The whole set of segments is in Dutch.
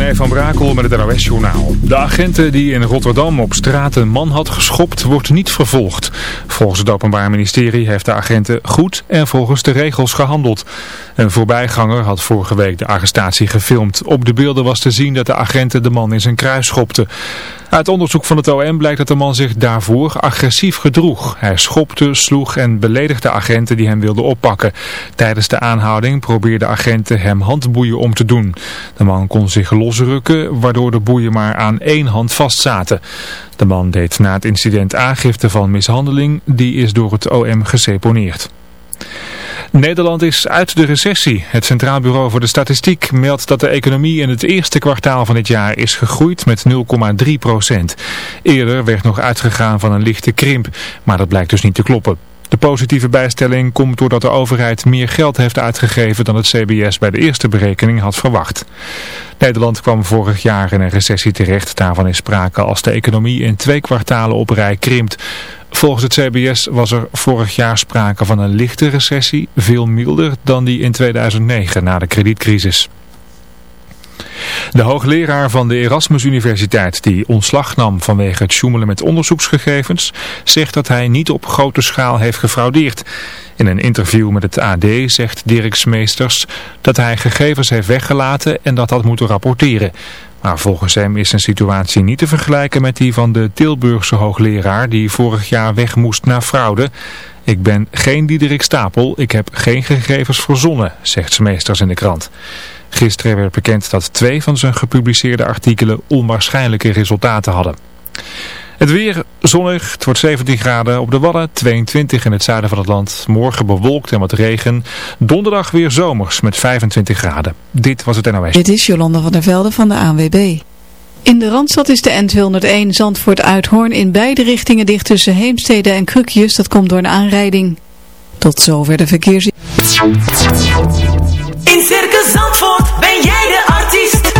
Van Brakel met het NOS-journaal. De agenten die in Rotterdam op straat een man had geschopt, wordt niet vervolgd. Volgens het Openbaar Ministerie heeft de agenten goed en volgens de regels gehandeld. Een voorbijganger had vorige week de arrestatie gefilmd. Op de beelden was te zien dat de agenten de man in zijn kruis schopten. Uit onderzoek van het OM blijkt dat de man zich daarvoor agressief gedroeg. Hij schopte, sloeg en beledigde agenten die hem wilden oppakken. Tijdens de aanhouding probeerden agenten hem handboeien om te doen. De man kon zich losrukken, waardoor de boeien maar aan één hand vastzaten. De man deed na het incident aangifte van mishandeling, die is door het OM geseponeerd. Nederland is uit de recessie. Het Centraal Bureau voor de Statistiek meldt dat de economie in het eerste kwartaal van het jaar is gegroeid met 0,3 procent. Eerder werd nog uitgegaan van een lichte krimp, maar dat blijkt dus niet te kloppen. De positieve bijstelling komt doordat de overheid meer geld heeft uitgegeven dan het CBS bij de eerste berekening had verwacht. Nederland kwam vorig jaar in een recessie terecht. Daarvan is sprake als de economie in twee kwartalen op rij krimpt. Volgens het CBS was er vorig jaar sprake van een lichte recessie, veel milder dan die in 2009 na de kredietcrisis. De hoogleraar van de Erasmus Universiteit, die ontslag nam vanwege het sjoemelen met onderzoeksgegevens, zegt dat hij niet op grote schaal heeft gefraudeerd. In een interview met het AD zegt Dirk Smeesters dat hij gegevens heeft weggelaten en dat had moeten rapporteren. Maar volgens hem is zijn situatie niet te vergelijken met die van de Tilburgse hoogleraar die vorig jaar weg moest naar fraude. Ik ben geen Diederik Stapel, ik heb geen gegevens verzonnen, zegt Smeesters in de krant. Gisteren werd bekend dat twee van zijn gepubliceerde artikelen onwaarschijnlijke resultaten hadden. Het weer zonnig, het wordt 17 graden op de Wadden, 22 in het zuiden van het land. Morgen bewolkt en wat regen. Donderdag weer zomers met 25 graden. Dit was het NOS. Dit is Jolanda van der Velde van de ANWB. In de Randstad is de N201 Zandvoort-Uithoorn in beide richtingen dicht tussen Heemstede en Krukjes. Dat komt door een aanrijding. Tot zover de verkeers... In Circus Zandvoort ben jij de artiest.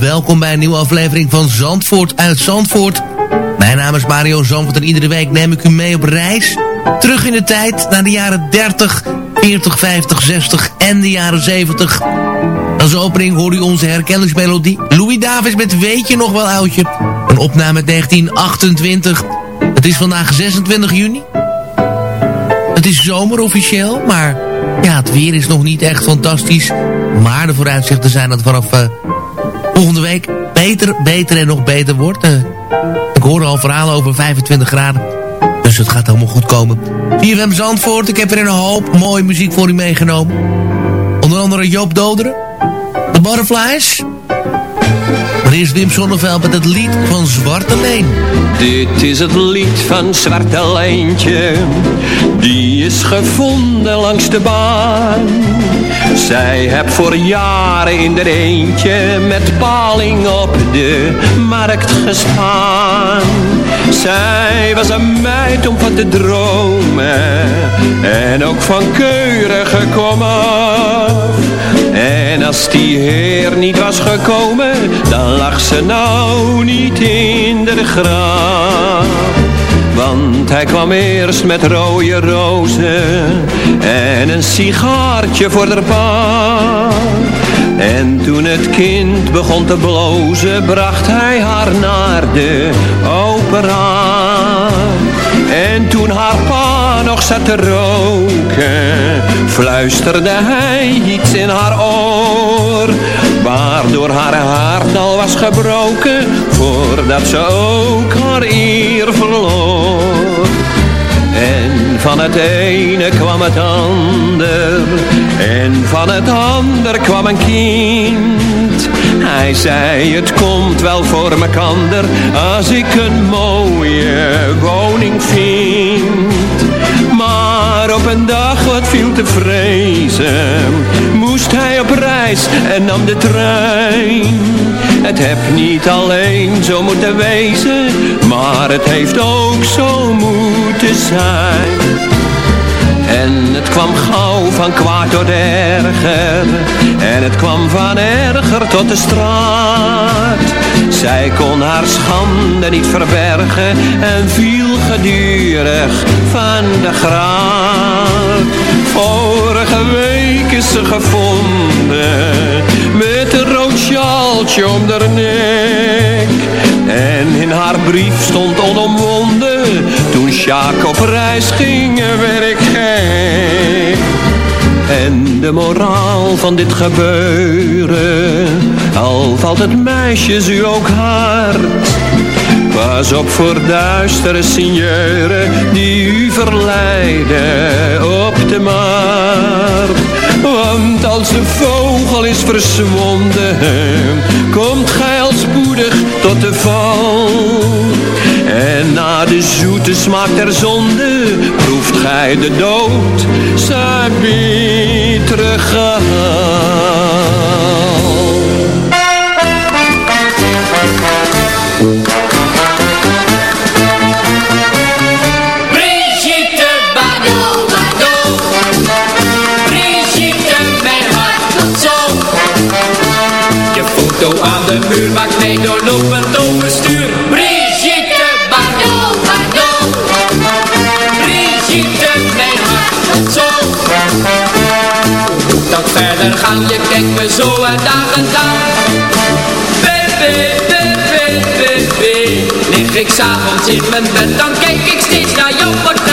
Welkom bij een nieuwe aflevering van Zandvoort uit Zandvoort. Mijn naam is Mario Zandvoort en iedere week neem ik u mee op reis. Terug in de tijd naar de jaren 30, 40, 50, 60 en de jaren 70. Als opening hoor u onze herkenningsmelodie. Louis Davis met Weet je nog wel oudje? Een opname uit 1928. Het is vandaag 26 juni. Het is zomer officieel, maar ja, het weer is nog niet echt fantastisch. Maar de vooruitzichten zijn dat vanaf uh, volgende week beter, beter en nog beter wordt. Uh, ik hoor al verhalen over 25 graden. Dus het gaat allemaal goed komen. CFM Zandvoort, ik heb er een hoop mooie muziek voor u meegenomen. Onder andere Joop Doderen. The Butterflies. Maar eerst Wim Sonneveld met het lied van Zwarte Leen. Dit is het lied van Zwarte Leentje. Die is gevonden langs de baan. Zij heb voor jaren in de eentje met paling op de markt gestaan. Zij was een meid om van te dromen en ook van keurige komaf. En als die heer niet was gekomen, dan lag ze nou niet in de graaf. Want hij kwam eerst met rode rozen en een sigaartje voor de pa. En toen het kind begon te blozen, bracht hij haar naar de opera. En toen haar pa nog zat te roken, fluisterde hij iets in haar oor. Waardoor haar hart al was gebroken, voordat ze ook haar eer verloor. En van het ene kwam het ander, en van het ander kwam een kind. Hij zei, het komt wel voor mekander, als ik een mooie woning vind. Maar op een dag het viel te vrezen, moest hij op reis en nam de trein. Het heb niet alleen zo moeten wezen, maar het heeft ook zo moeten zijn. En het kwam gauw van kwaad tot erger En het kwam van erger tot de straat Zij kon haar schande niet verbergen En viel gedurig van de graad. Vorige week is ze gevonden Met een rood sjaaltje om haar nek. En in haar brief stond onomwonden Toen Sjaak op reis ging werd ik gek En de moraal van dit gebeuren Al valt het meisjes u ook hard Pas op voor duistere signeuren die u verleiden op de markt. Want als de vogel is verzwonden, komt gij al spoedig tot de val. En na de zoete smaak der zonde, proeft gij de dood, zijn bittere Brigitte Bardot, Bardot. Brigitte, mijn hart tot zo. Je foto aan de muur maakt mij doorlopend gaan? Je kijkt me zo en dagen dag. Baby, baby, baby. Lig ik s'avonds in mijn bed, dan kijk ik steeds naar jouw portret.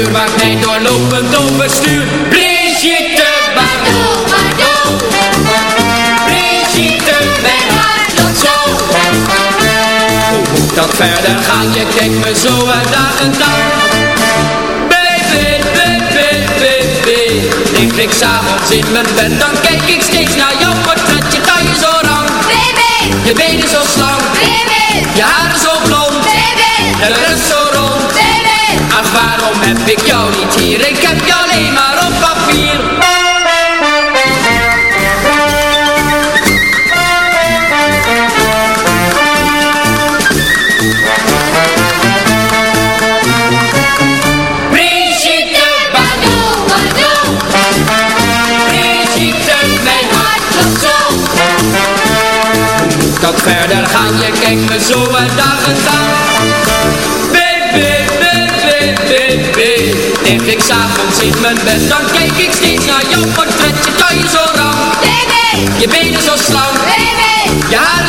Muur maakt mij doorlopend overstuur. Brigitte, Bardot, Bardot. Brigitte, mijn hart dat zo. Hoe moet dat verder gaan? Je kijkt me zo uit dag en dag. Baby, baby, baby. Lig ik s'avonds in mijn bed, dan kijk ik steeds naar jouw portret. Je taille zo rang, baby. Je benen zo slank, baby. Je haren zo blond, baby. Zo rond, waarom heb ik jou niet hier? Ik heb jou alleen maar op papier. Verder gaan? Je kijkt me zo uit dag en dag. Lig ik s'avonds in mijn bed, dan kijk ik steeds naar jouw portret. Je taille zo rang, baby. Je benen zo slank, baby. Je haren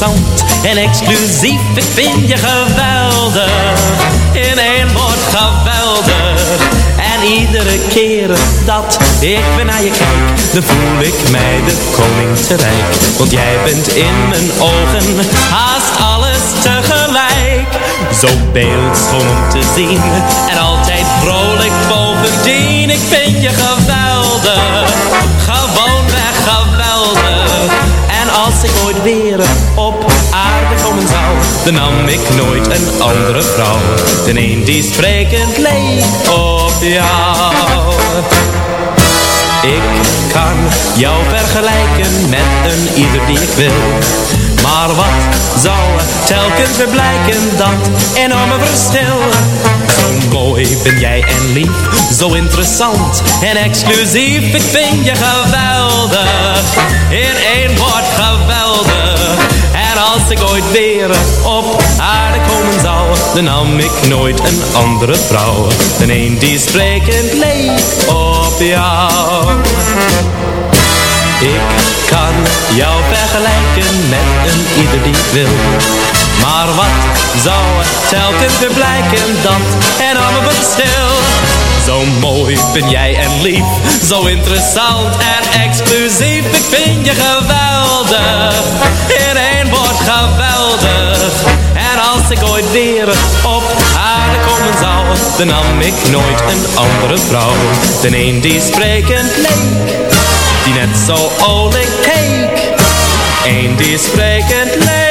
interessant en exclusief. Ik vind je geweldig, in één woord geweldig. En iedere keer dat ik weer naar je kijk, dan voel ik mij de koning te rijk. Want jij bent in mijn ogen haast alles tegelijk. Zo beeldschoon om te zien en altijd vrolijk bovendien. Ik vind je geweldig, nam ik nooit een andere vrouw. Dan een die sprekend leek op jou. Ik kan jou vergelijken met een ieder die ik wil. Maar wat zou telkens weer blijken, dat enorme verschil? Zo mooi ben jij en lief, zo interessant en exclusief. Ik vind je geweldig, in één woord geweldig. Ik ooit weer op aarde komen zou, dan nam ik nooit een andere vrouw. Dan een die sprekend leek op jou. Ik kan jou vergelijken met een ieder die wil. Maar wat zou er telkens weer blijken, dat enorme verschil. Zo mooi ben jij en lief, zo interessant en exclusief. Ik vind je geweldig, in één woord geweldig. En als ik ooit weer op aarde komen zou, dan nam ik nooit een andere vrouw. Dan een die sprekend leek die net zo olijk keek. Eén die sprekend leek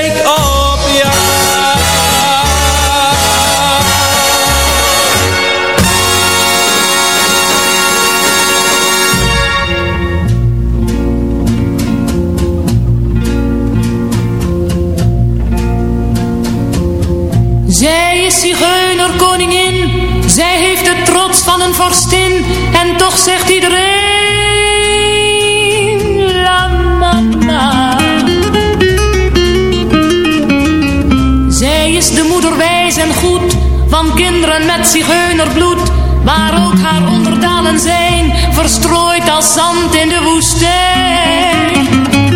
zigeuner koningin, zij heeft de trots van een vorstin. En toch zegt iedereen, la. Zij is de moeder wijs en goed, van kinderen met zigeunerbloed. Waar ook haar onderdanen zijn, verstrooid als zand in de woestijn.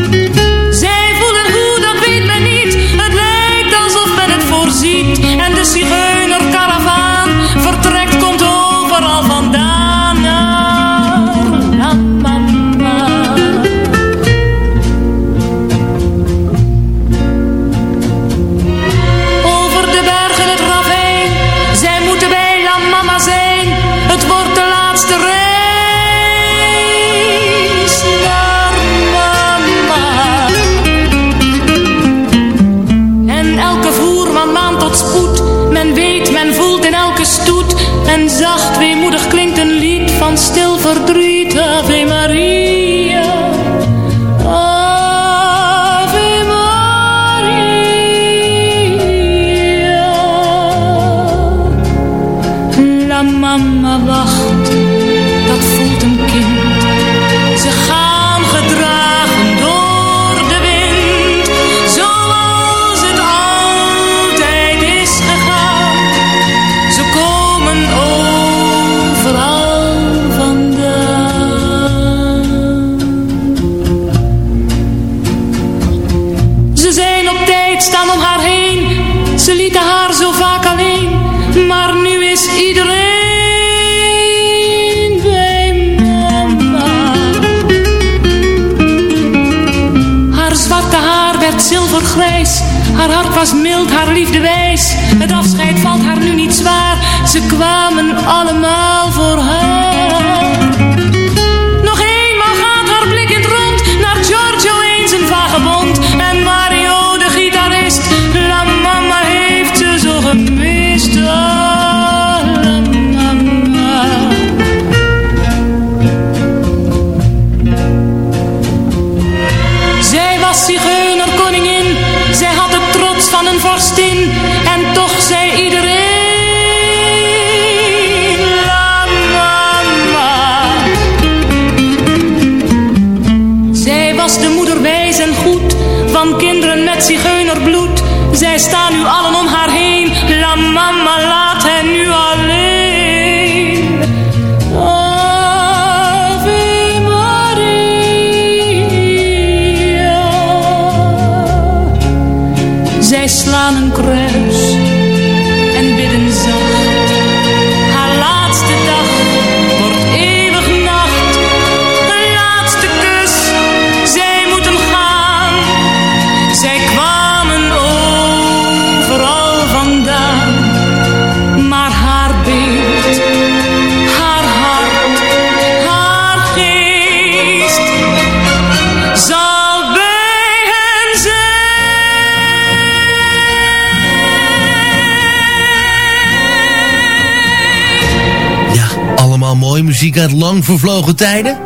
Uit lang vervlogen tijden.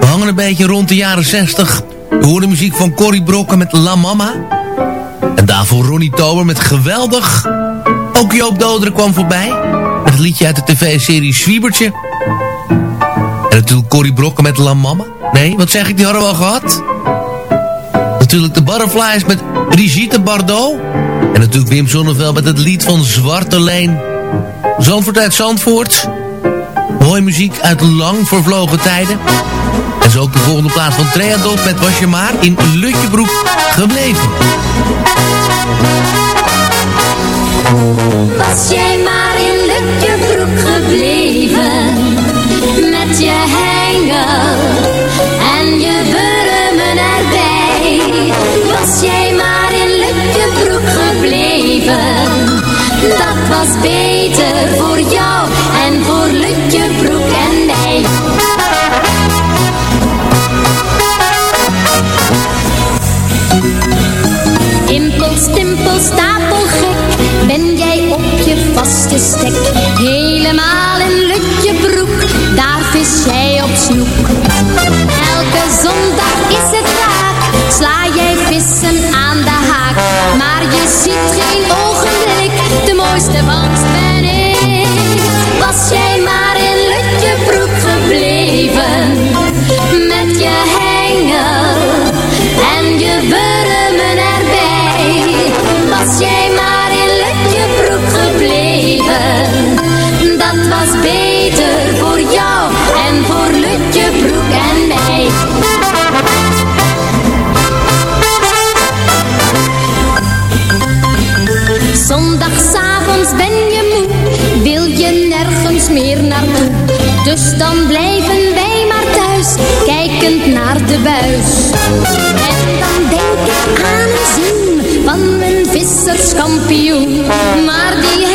We hangen een beetje rond de jaren 60. We horen muziek van Corrie Brokken met La Mama. En daarvoor Ronnie Tober met Geweldig. Ook Joop Doderen kwam voorbij. Met het liedje uit de tv-serie Zwiebertje. En natuurlijk Corrie Brokken met La Mama. Nee, wat zeg ik, die hadden we al gehad. Natuurlijk de Butterflies met Brigitte Bardot. En natuurlijk Wim Sonneveld met het lied van Zwarte Leen. Zandvoort uit Zandvoort. Mooie muziek uit lang vervlogen tijden. En zo ook de volgende plaats van Treadot met Was je maar in Lutjebroek gebleven. Was jij maar in Lutjebroek gebleven Met je vaste stek. Helemaal in lutje broek Daar vis jij op snoek. Elke zondag is het raak Sla jij vissen aan de haak. Maar je ziet geen ogenblik De mooiste vangst Zondagsavonds ben je moe, wil je nergens meer naartoe. Dus dan blijven wij maar thuis, kijkend naar de buis. En dan denk ik aan een zin van mijn visserskampioen. Maar die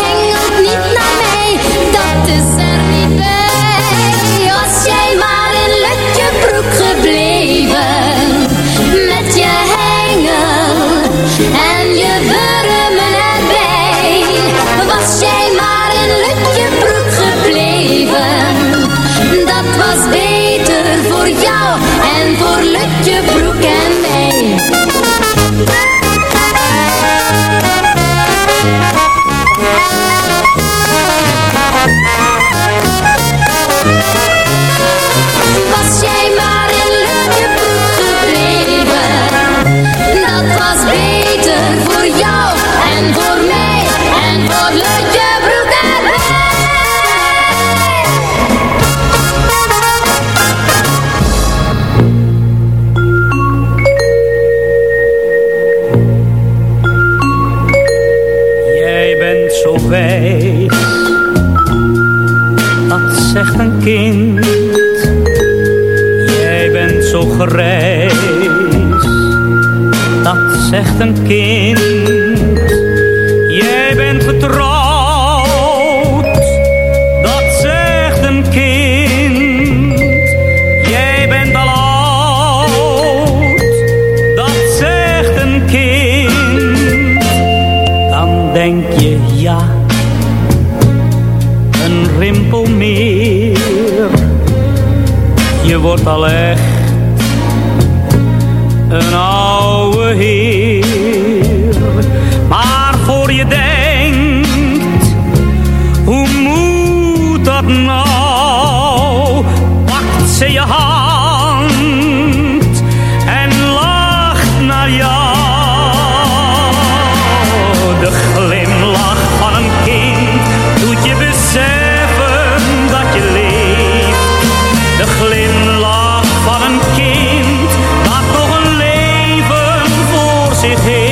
zich heeft.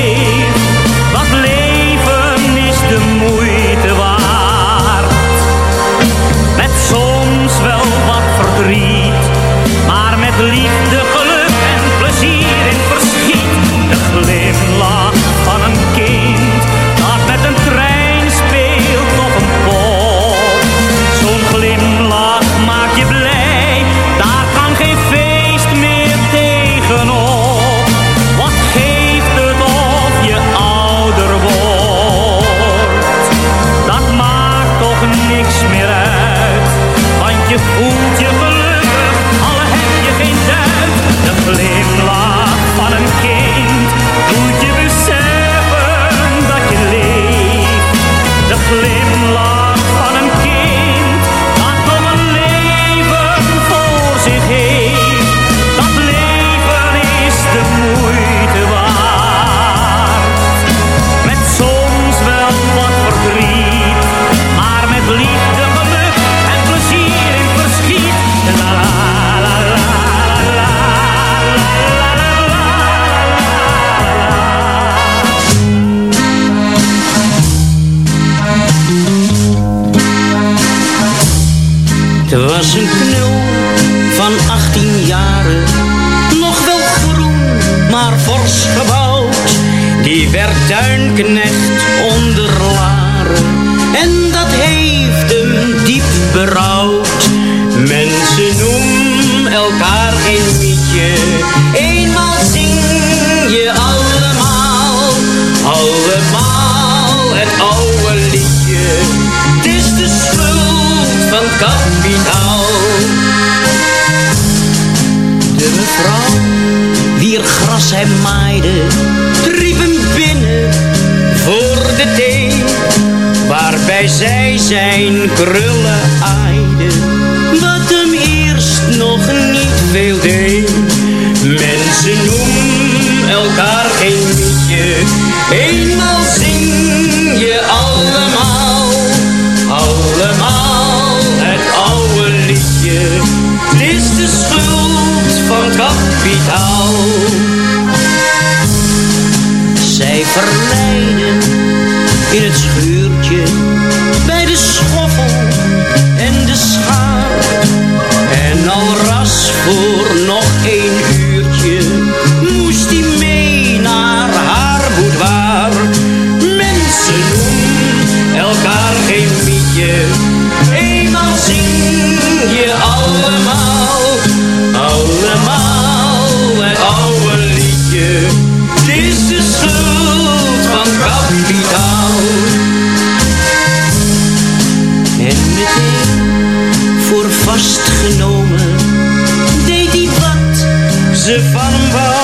van kapitaal. De mevrouw, wier gras hij maaide, riep hem binnen voor de thee. Waarbij zij zijn krullen aaide, wat hem eerst nog niet veel deed. Mensen noemen elkaar geen mietje, eenmaal Het is de schuld van kapitaal. Zij verleiden in het schuurtje bij de schoffel en de schaar. En al ras voor ze van wou.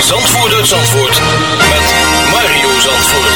Zandvoort Zandvoort met Mario Zandvoort.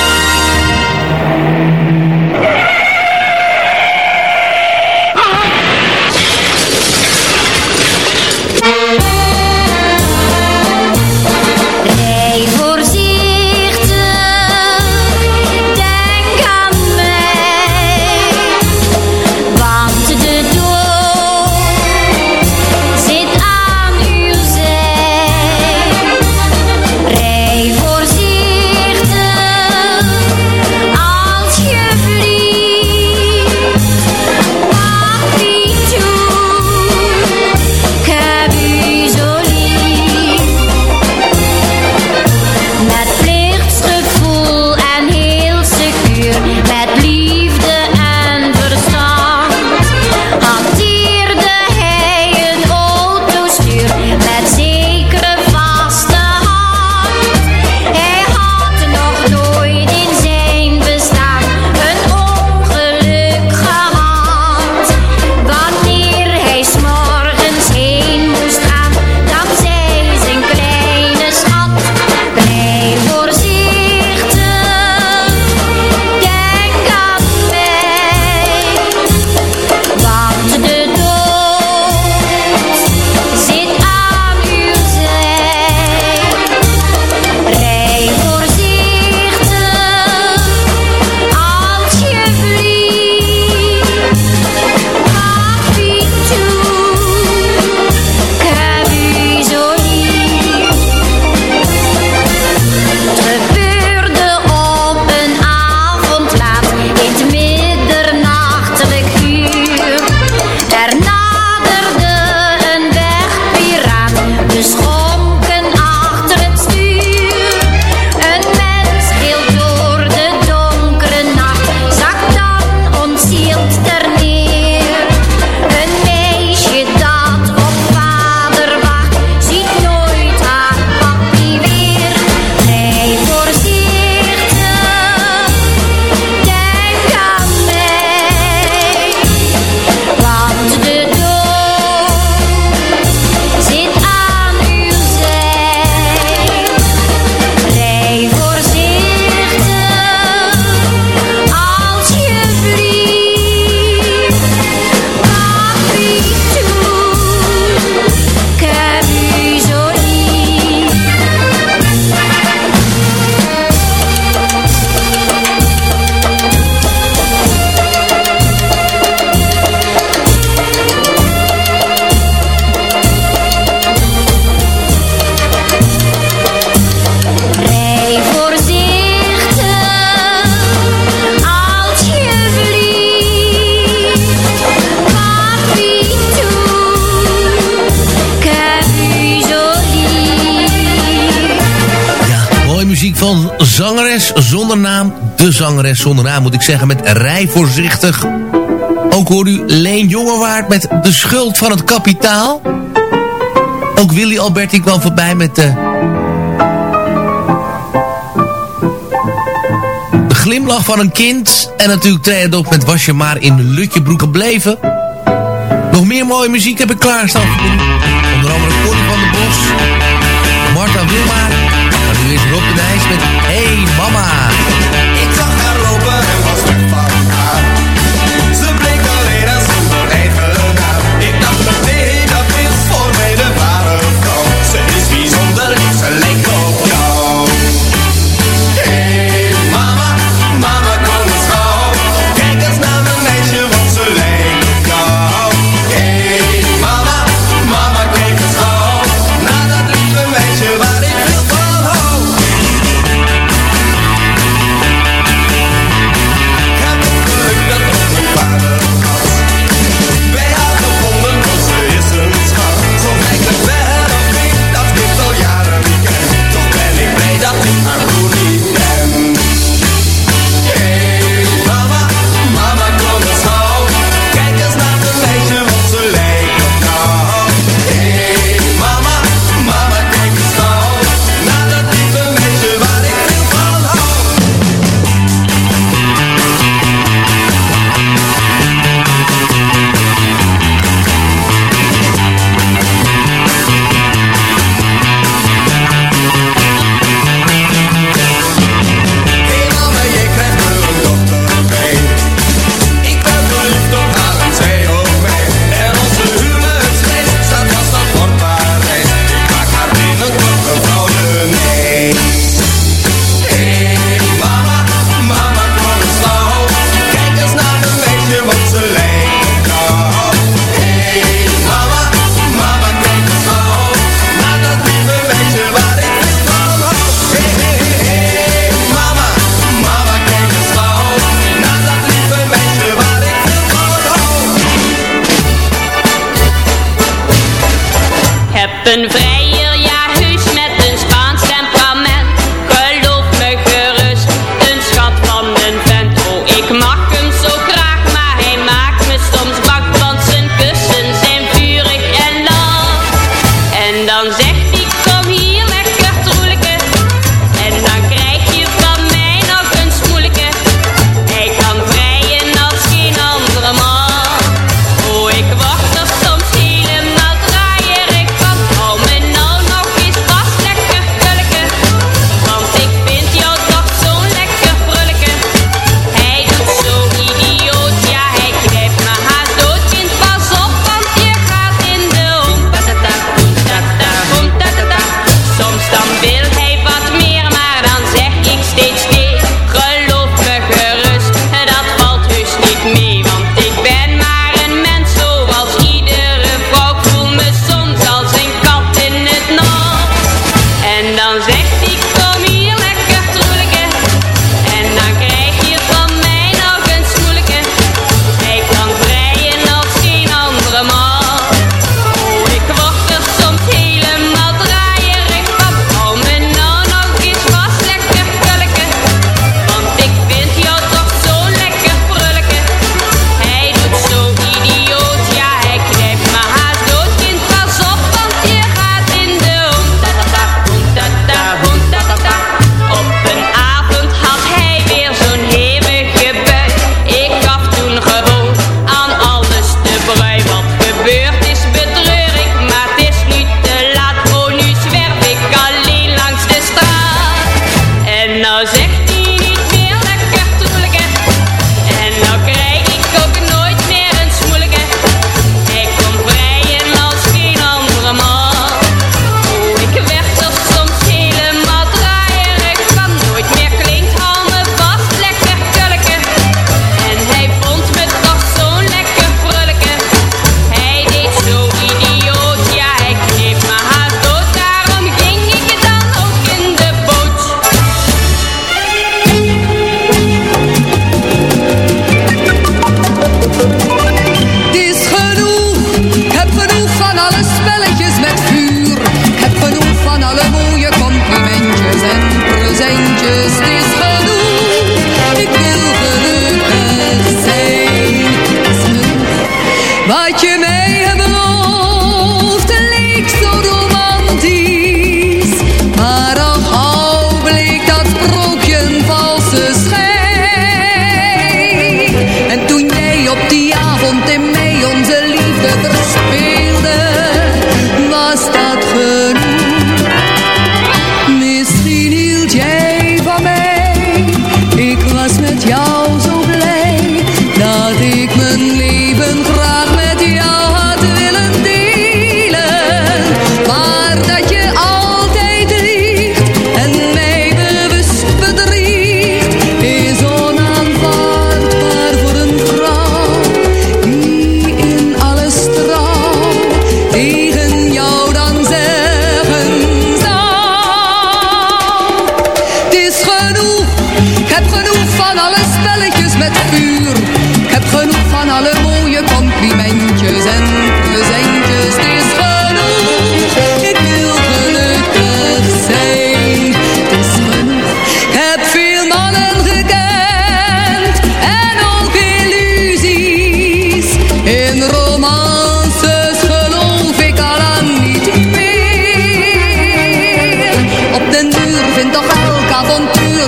De zangeres zonder naam moet ik zeggen met Rij Voorzichtig. Ook hoor u Leen Jongewaard met De Schuld van het Kapitaal. Ook Willy Alberti kwam voorbij met de... De glimlach van een kind. En natuurlijk Treed op met Was je maar in de Lutjebroek gebleven. Nog meer mooie muziek heb ik klaarstaan. Onder andere Connie van der Bos. Marta Wilma. Maar nu is Rob de Nijs met Hey Mama.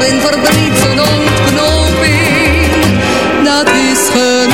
in verdriet en ontknoping. Dat is genoeg.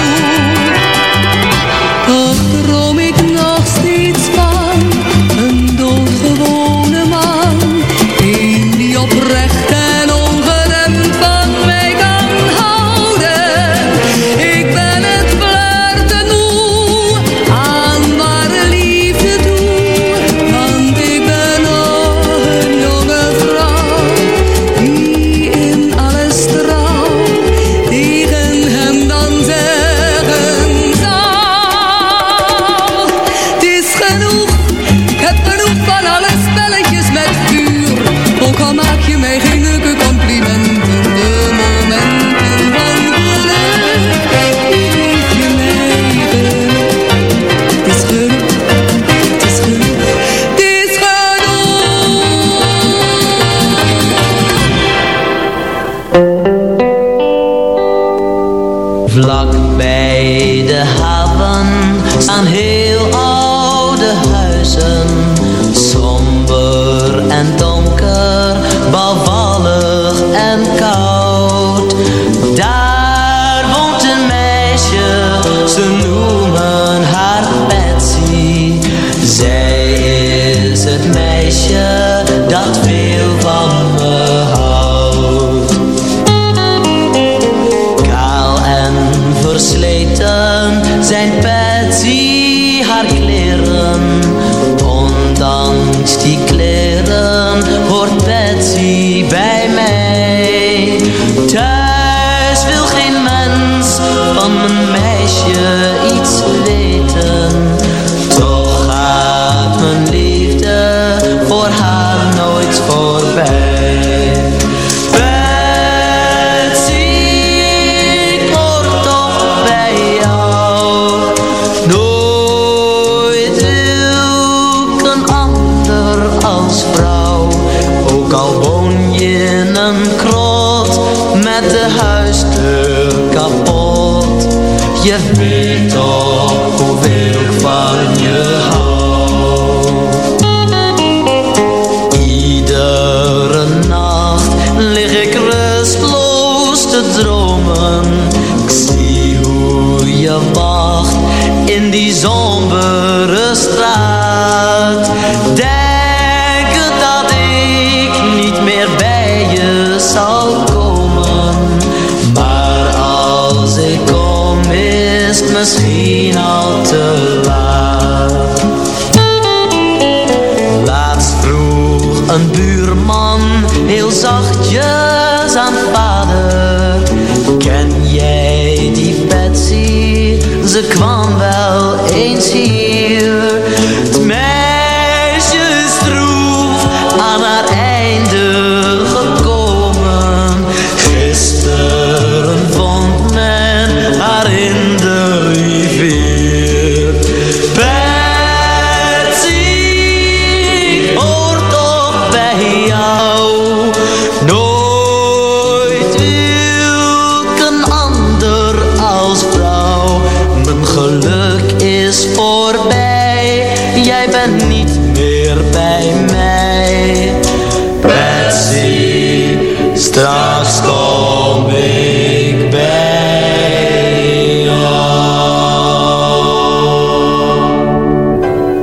Straks kom ik bij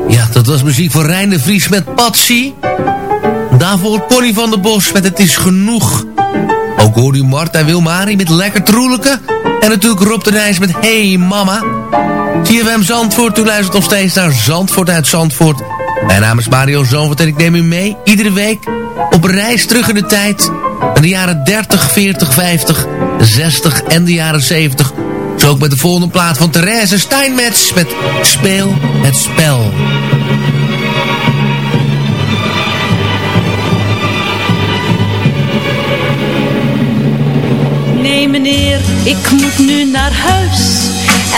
Ja, dat was muziek van Rijn de Vries met Patsy. Daarvoor Polly van der Bos met Het is Genoeg. Ook hoorde u Marta Wilmari met Lekker Troelijke. En natuurlijk Rob de Nijs met Hey Mama. CFM Zandvoort, u luistert nog steeds naar Zandvoort uit Zandvoort. Mijn naam is Mario Zandvoort en ik neem u mee iedere week op reis terug in de tijd. In de jaren 30, 40, 50, 60 en de jaren 70. Zo ook met de volgende plaat van Therese Steinmetz met Speel het Spel. Nee meneer, ik moet nu naar huis.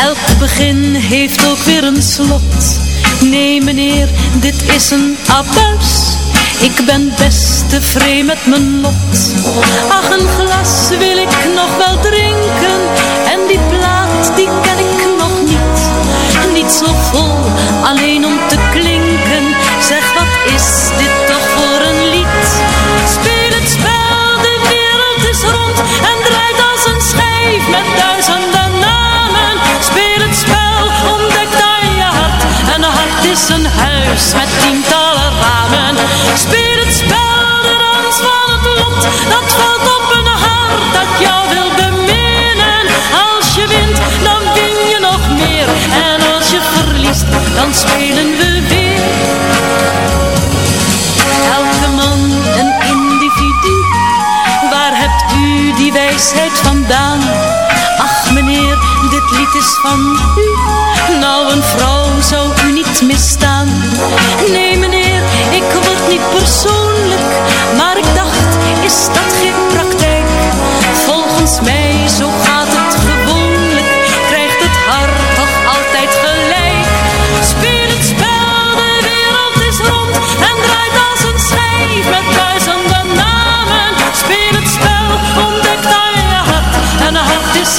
Elk begin heeft ook weer een slot. Nee meneer, dit is een abuis. Ik ben best tevreden met mijn lot. Ach, een glas wil ik nog wel drinken. En die plaat, die ken ik nog niet. Niet zo vol, alleen om te klinken. Zeg, wat is dit toch voor een lied? Speel het spel, de wereld is rond. En draait als een schijf met duizenden namen. Speel het spel, ontdek aan je hart. En een hart is een huis met tientallen Speel het spel, de dans van het lot. Dat valt op een hart dat jou wil beminnen. Als je wint, dan win je nog meer. En als je verliest, dan spelen we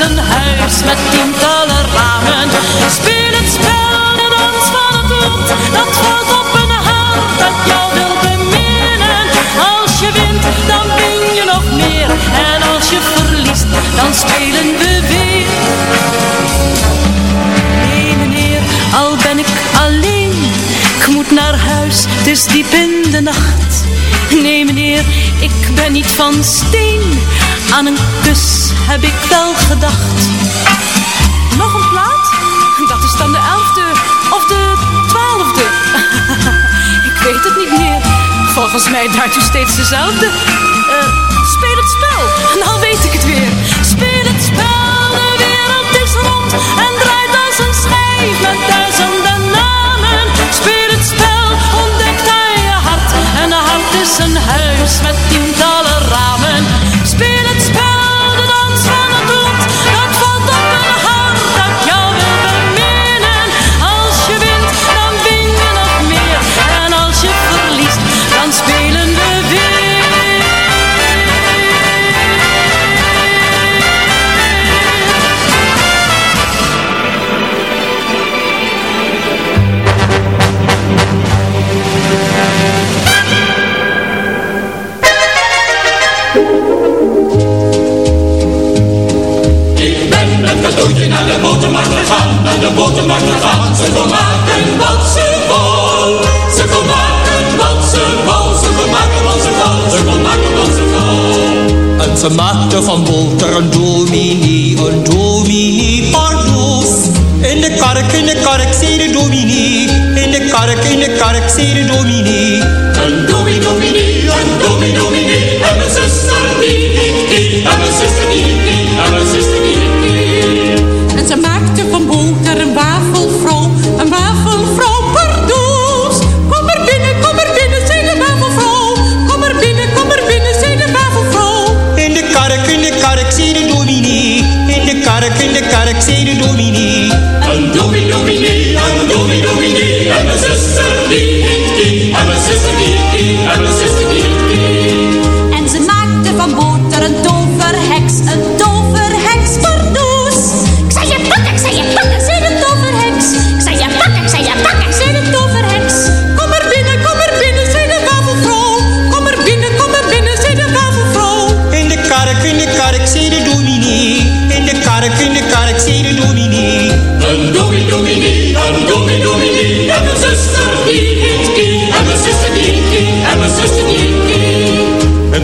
een huis met tientallen ramen. Speel het spel en dans van het lot. Dat valt op een hand dat jou wil beminnen. Als je wint, dan win je nog meer. En als je verliest, dan spelen we weer. Nee meneer, al ben ik alleen. Ik moet naar huis, het is diep in de nacht. Nee meneer, ik ben niet van steen aan een kus heb ik wel gedacht. Nog een plaat? Dat is dan de elfde of de twaalfde. ik weet het niet meer. Volgens mij draait u steeds dezelfde. Eh, speel het spel, nou weet ik het weer. Speel het spel, de wereld is rond en draait als een schijf met duizenden namen. Speel het spel, ontdek daar je hart en een hart is een huis met tientallen cadeautje naar de botermarkt gegaan, naar de botermarkt gegaan. Ze kon maken wat ze wou. Ze kon maken wat ze wou. Ze kon maken wat ze wou. Ze kon maken wat ze wou. En ze maakte van boter een dominee, een dominee pardoes. In de kark, in de kark, zei de dominee. In de kark, in de kark, zei de dominee. Een dominee, dominee, een dominee, dominee. En mijn zuster die, die, die. En mijn zuster die, die. En mijn zuster die, die. En ze maakte van boter een wafelvrouw, een wafelvrouw pardoes. Kom er binnen, kom er binnen, zei de wafelvrouw. Kom er binnen, kom er binnen, zei de wafelvrouw. In de kark, in de kark, zei de dominee. In de kark, in de kark, zei de dominee.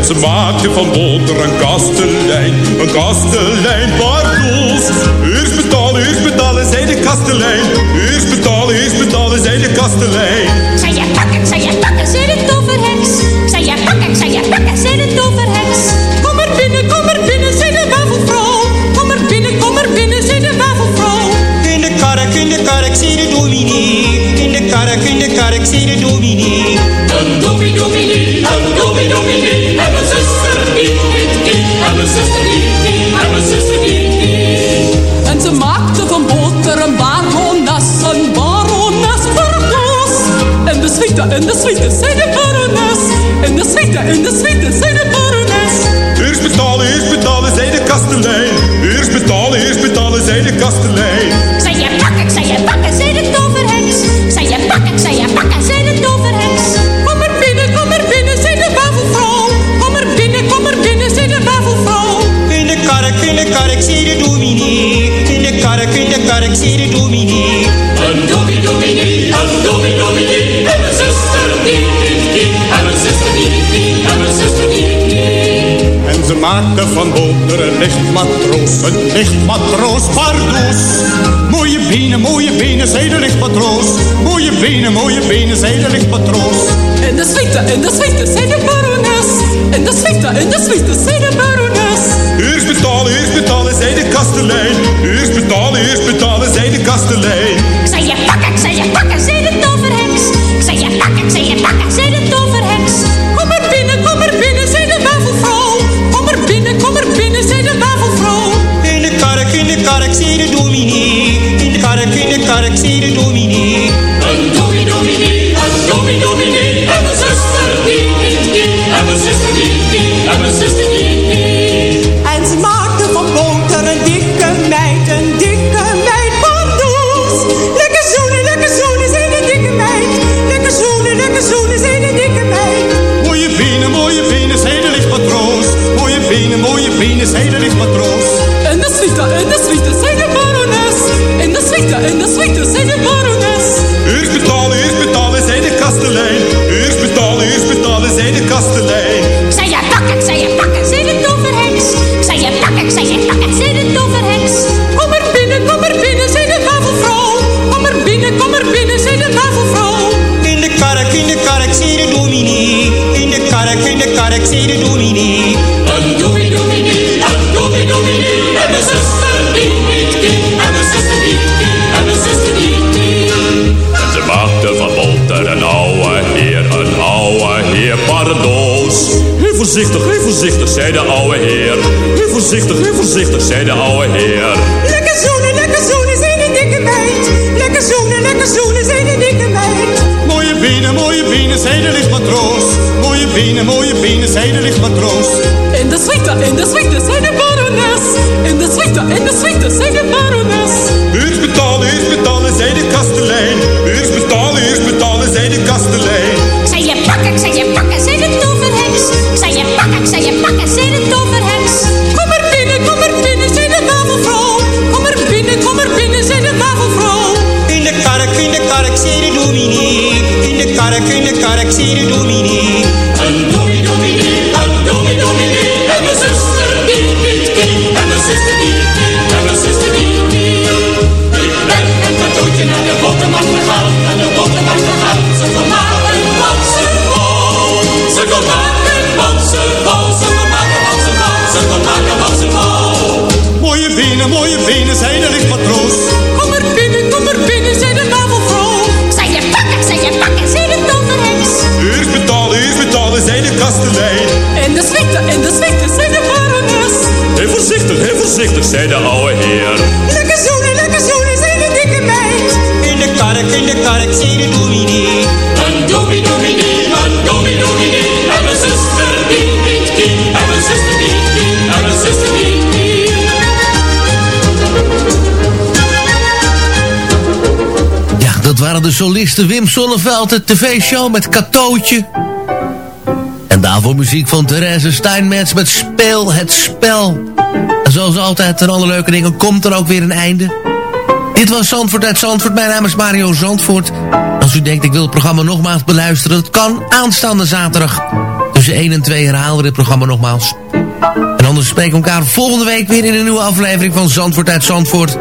Ze maakte van boter een kastelein, een kastelein pardoes. Eerst betalen, eerst betalen, zei de kastelein. Eerst betalen, eerst betalen, zei de kastelein. Suite, en de barones. En de suite, en de suite, zei de barones. Eerst betalen, eerst betalen, zei de kastelein. Eerst betalen, eerst betalen, zei de kastelein. En ze maakte van boter een lichtmatroos, een lichtmatroos pardoes. Mooie benen, mooie benen, zei de lichtmatroos. Mooie benen, mooie benen, zei de lichtmatroos. En de suite, en de suite, zei de barones. En de suite, en de suite, zei de barones. Eerst betalen, eerst betalen, zei de kastelein. Eerst betalen, eerst betalen, zei de kastelein. Zei je Venus, heilig matroos. In de suite, in de suite, zij de barones. In de suite, in de suite, zij de barones. Eerst betalen, eerst betalen, zij de kastelein. Eerst betalen, eerst betalen, zij de kastelein. Zij je pakken, zij je pakken, zij de toverheks. Zij je pakken, zij je pakken, zij de toverheks. Kom er binnen, kom er binnen, zij de tafelvrouw. Kom er binnen, kom er binnen, zij de tafelvrouw. In de kark, in de kark, zij de dominee. In de kark, in de kark, zij de dominee. Voorzichtig, heel voorzichtig, zei de ouwe heer. Heel voorzichtig, heel voorzichtig, zei de ouwe heer. Lekker zoenen, lekker zoenen, zijn de dikke meid. Lekker zoenen, lekker zoenen, zijn de dikke meid. Mooie benen, mooie benen, zei de lichtmatroos. Mooie benen, mooie benen, zei de lichtmatroos. In de suite, in de suite, zei de barones. In de suite, in de suite, zei de barones. Eerst betalen, eerst betalen, zei de kastelein. Eerst betalen, eerst betalen, zei de kastelein. Zei je pakken, zei je pakken, zei de Ik zei je pakken, ik zei je pakken, zei de toverheks. Kom er binnen, kom er binnen, zei de tafelvrouw. Kom er binnen, kom er binnen, zei de tafelvrouw. In de kark, in de kark, zei de dominee. In de kark, in de kark, zei de dominee. Benen, mooie benen, zei de solisten Wim Sonneveld, de tv-show met Katootje. En daarvoor muziek van Therese Steinmetz met Speel het Spel. En zoals altijd, en alle leuke dingen, komt er ook weer een einde. Dit was Zandvoort uit Zandvoort. Mijn naam is Mario Zandvoort. Als u denkt, ik wil het programma nogmaals beluisteren... dat kan aanstaande zaterdag. Tussen 1 en 2 herhalen we dit programma nogmaals. En anders spreken we elkaar volgende week weer in een nieuwe aflevering van Zandvoort uit Zandvoort.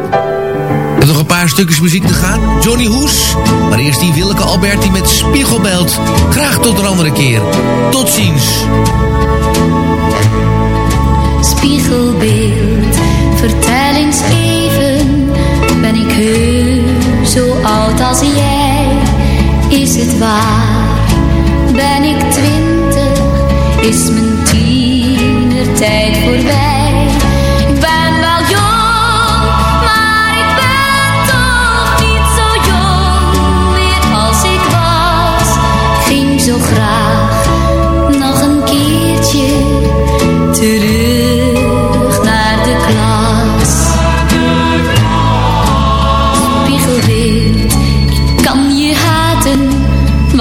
Ik heb nog een paar stukjes muziek te gaan. Johnny Hoes. Maar eerst die Willeke Alberti met Spiegelbeeld. Graag tot een andere keer. Tot ziens. Spiegelbeeld, vertel eens even, ben ik heus zo oud als jij? Is het waar? Ben ik twintig? Is mijn tienertijd voorbij?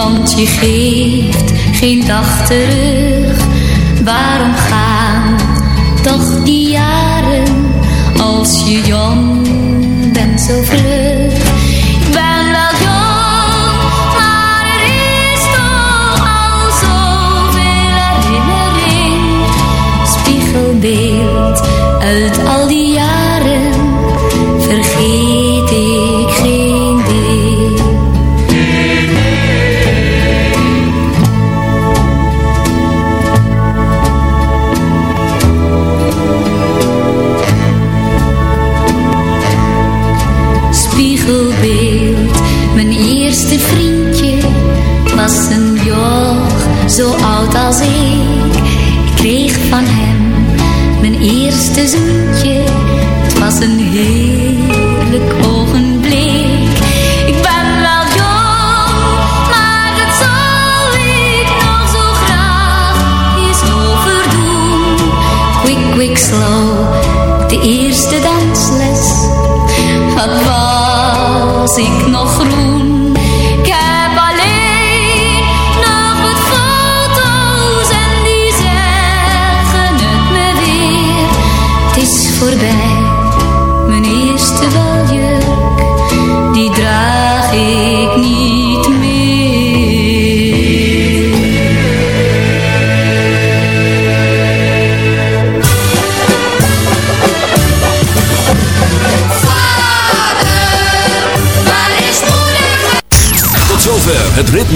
Want je geeft geen dag terug. Waarom gaan toch die jaren als je jong bent zo vlug?